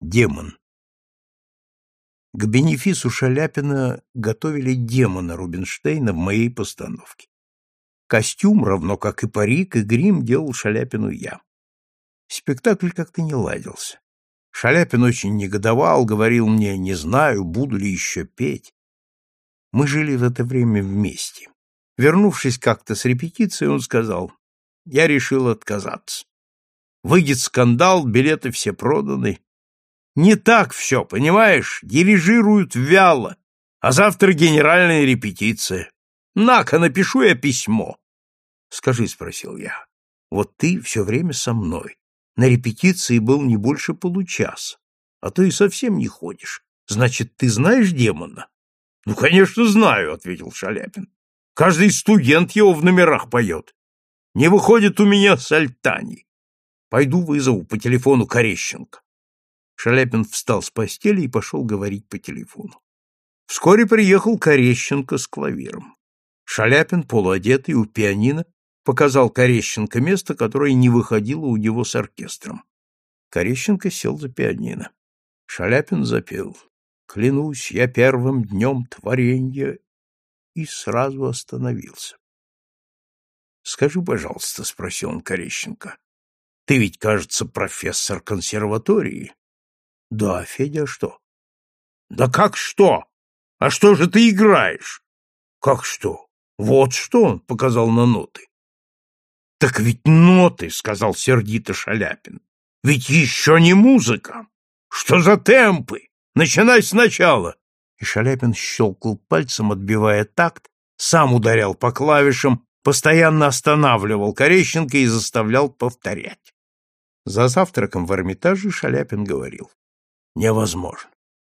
Демон. К бенефису Шаляпина готовили демона Рубинштейна в моей постановке. Костюм, равно как и парик, и грим делал Шаляпину я. Спектакль как-то не ладился. Шаляпин очень негодовал, говорил мне, не знаю, буду ли еще петь. Мы жили в это время вместе. Вернувшись как-то с репетиции, он сказал, я решил отказаться. Выйдет скандал, билеты все проданы, не так все, понимаешь? Дирижируют вяло. А завтра генеральная репетиция. На-ка, напишу я письмо. Скажи, — спросил я, — вот ты все время со мной. На репетиции был не больше получаса, а то и совсем не ходишь. Значит, ты знаешь демона? — Ну, конечно, знаю, — ответил Шаляпин. Каждый студент его в номерах поет. Не выходит у меня с альтани. Пойду вызову по телефону Корещенко. Шаляпин встал с постели и пошел говорить по телефону. Вскоре приехал Корещенко с клавиром. Шаляпин, полуодетый у пианино, показал Корещенко место, которое не выходило у него с оркестром. Корещенко сел за пианино. Шаляпин запел «Клянусь я первым днем творенья» и сразу остановился. — Скажи, пожалуйста, — спросил он Корещенко, — ты ведь, кажется, профессор консерватории. Да, Федя, что? Да как что? А что же ты играешь? Как что? Вот что он показал на ноты. Так ведь ноты, сказал сердито Шаляпин. Ведь еще не музыка. Что за темпы? Начинай сначала. И Шаляпин щелкал пальцем, отбивая такт, сам ударял по клавишам, постоянно останавливал Корещенко и заставлял повторять. За завтраком в Эрмитаже Шаляпин говорил невозможно.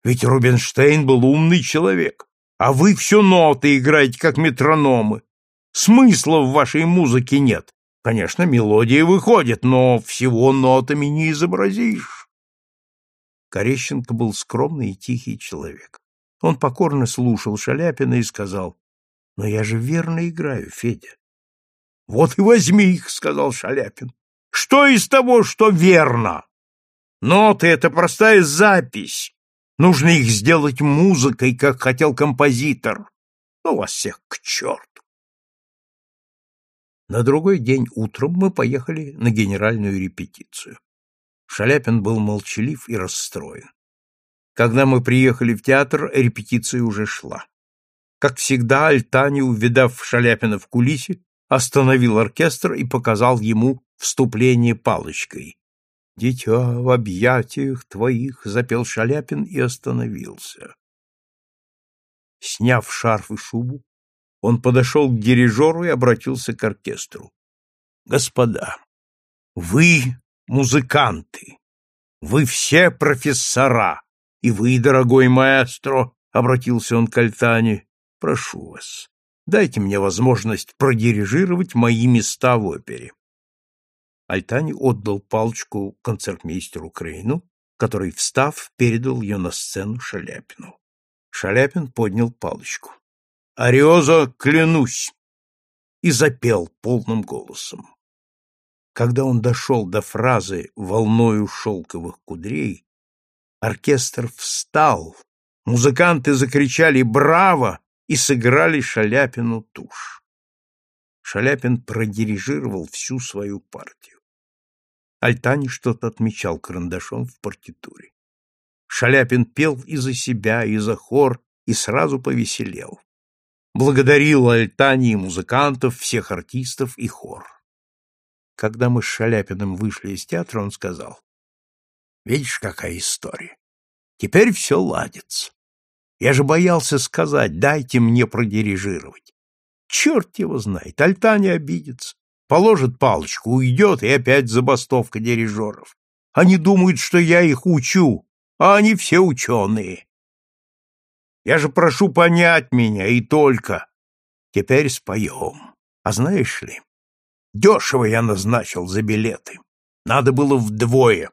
Ведь Рубинштейн был умный человек, а вы все ноты играете, как метрономы. Смысла в вашей музыке нет. Конечно, мелодия выходит, но всего нотами не изобразишь. Корещенко был скромный и тихий человек. Он покорно слушал Шаляпина и сказал, «Но я же верно играю, Федя». «Вот и возьми их», — сказал Шаляпин. «Что из того, что верно?» Ноты — это простая запись. Нужно их сделать музыкой, как хотел композитор. Ну, вас всех к черту. На другой день утром мы поехали на генеральную репетицию. Шаляпин был молчалив и расстроен. Когда мы приехали в театр, репетиция уже шла. Как всегда, Альтани, увидав Шаляпина в кулисе, остановил оркестр и показал ему вступление палочкой. «Дитя в объятиях твоих», — запел Шаляпин и остановился. Сняв шарф и шубу, он подошел к дирижеру и обратился к оркестру. «Господа, вы музыканты, вы все профессора, и вы, дорогой маэстро, — обратился он к Альтане, — прошу вас, дайте мне возможность продирижировать мои места в опере. Альтани отдал палочку концертмейстеру Крейну, который, встав, передал ее на сцену Шаляпину. Шаляпин поднял палочку. «Ариоза, клянусь!» и запел полным голосом. Когда он дошел до фразы «волною шелковых кудрей», оркестр встал, музыканты закричали «Браво!» и сыграли Шаляпину тушь. Шаляпин продирижировал всю свою партию. Альтани что-то отмечал карандашом в партитуре. Шаляпин пел и за себя, и за хор, и сразу повеселел. Благодарил Альтани и музыкантов, всех артистов и хор. Когда мы с Шаляпиным вышли из театра, он сказал, «Видишь, какая история? Теперь все ладится. Я же боялся сказать, дайте мне продирижировать. Черт его знает, Альтани обидится. Положит палочку, уйдет, и опять забастовка дирижеров. Они думают, что я их учу, а они все ученые. Я же прошу понять меня, и только. Теперь споем. А знаешь ли, дешево я назначил за билеты. Надо было вдвое.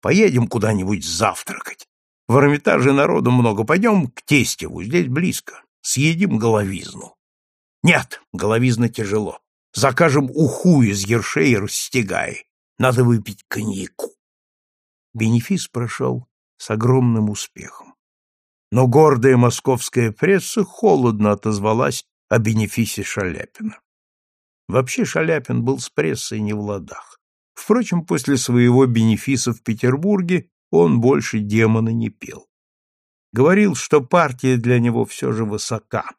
Поедем куда-нибудь завтракать. В Эрмитаже народу много. Пойдем к Тестеву, здесь близко. Съедим головизну. Нет, головизна тяжело. Закажем уху из ершей и расстегай. Надо выпить коньяку. Бенефис прошел с огромным успехом. Но гордая московская пресса холодно отозвалась о бенефисе Шаляпина. Вообще Шаляпин был с прессой не в ладах. Впрочем, после своего бенефиса в Петербурге он больше демона не пел. Говорил, что партия для него все же высока,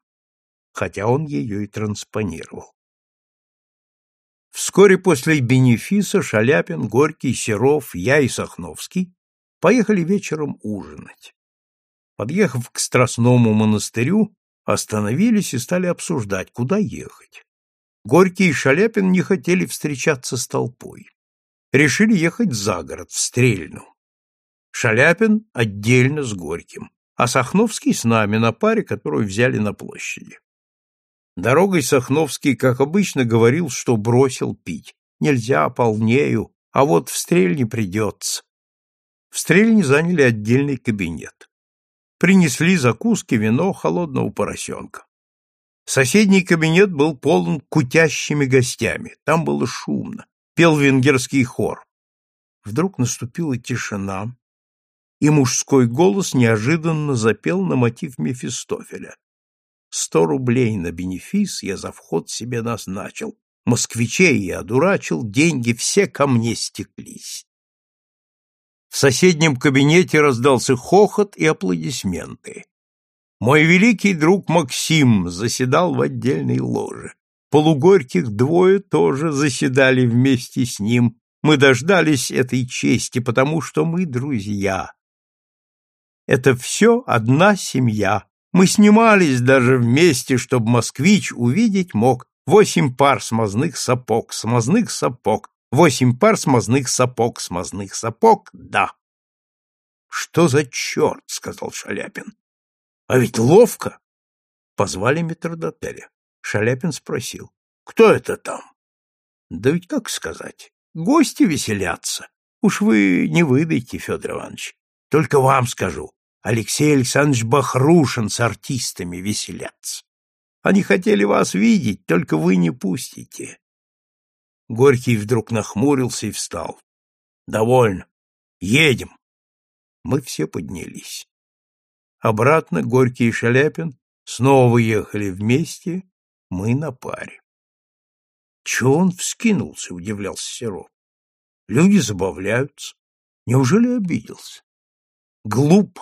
хотя он ее и транспонировал. Вскоре после бенефиса Шаляпин, Горький, Серов, я и Сахновский поехали вечером ужинать. Подъехав к Страстному монастырю, остановились и стали обсуждать, куда ехать. Горький и Шаляпин не хотели встречаться с толпой. Решили ехать за город, в Стрельну. Шаляпин отдельно с Горьким, а Сахновский с нами на паре, которую взяли на площади. Дорогой Сахновский, как обычно, говорил, что бросил пить. Нельзя, полнею, а вот в Стрельне придется. В Стрельне заняли отдельный кабинет. Принесли закуски, вино, холодного поросенка. Соседний кабинет был полон кутящими гостями. Там было шумно. Пел венгерский хор. Вдруг наступила тишина, и мужской голос неожиданно запел на мотив Мефистофеля. Сто рублей на бенефис я за вход себе назначил. Москвичей я одурачил, деньги все ко мне стеклись. В соседнем кабинете раздался хохот и аплодисменты. Мой великий друг Максим заседал в отдельной ложе. Полугорьких двое тоже заседали вместе с ним. Мы дождались этой чести, потому что мы друзья. Это все одна семья. Мы снимались даже вместе, чтобы москвич увидеть мог восемь пар смазных сапог, смазных сапог, Восемь пар смазных сапог, смазных сапог, да. — Что за черт? — сказал Шаляпин. — А ведь ловко. Позвали метрдотеля. Шаляпин спросил. — Кто это там? — Да ведь как сказать? Гости веселятся. Уж вы не выдайте, Федор Иванович. Только вам скажу. Алексей Александрович Бахрушин с артистами веселятся. Они хотели вас видеть, только вы не пустите. Горький вдруг нахмурился и встал. «Довольно. Едем». Мы все поднялись. Обратно Горький и Шаляпин снова ехали вместе, мы на паре. Чего он вскинулся, удивлялся Серов. Люди забавляются. Неужели обиделся? Глуп,